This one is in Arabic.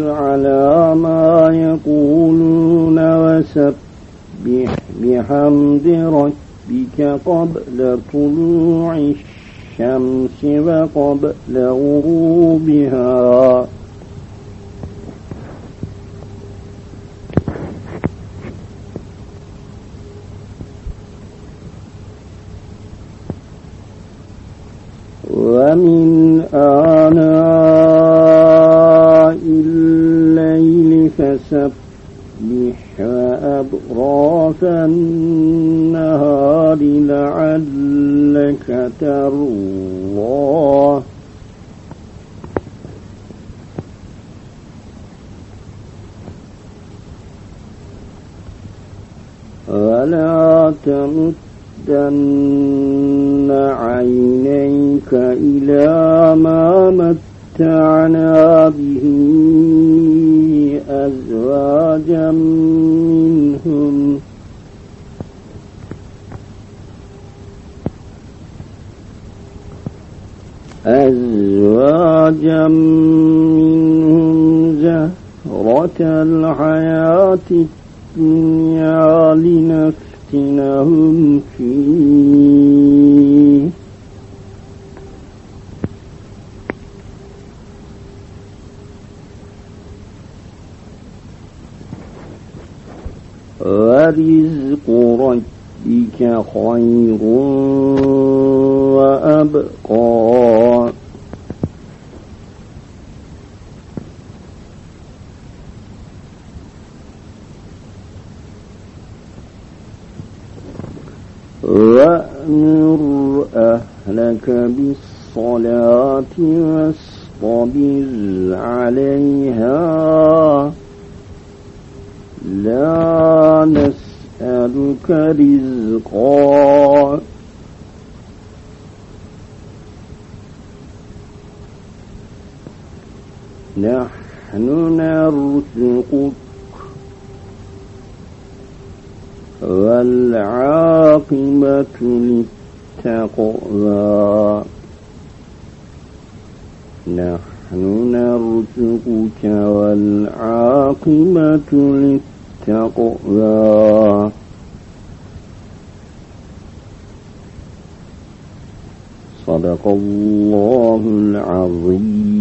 على ما يقولون وسبح بحمد ربك قبل طلوع الشمس وقبل غروبها. ومن آناء فسبح وأبراف النهار لعلك ترضى. ولا تمدن عينيك إلى ما متعنا به أزواجا منهم. أزواجا منهم زهرة الحياة الدنيا لنفتنهم فيه. ورزق ربك خير وأبقى. وأمر أهلك بالصلاة واصطبر عليها. لا نسألك رزقا. نحن نرزقك والعاقبة للتقوى. نحن نرزقك والعاقبة للتقوى. صدق الله العظيم.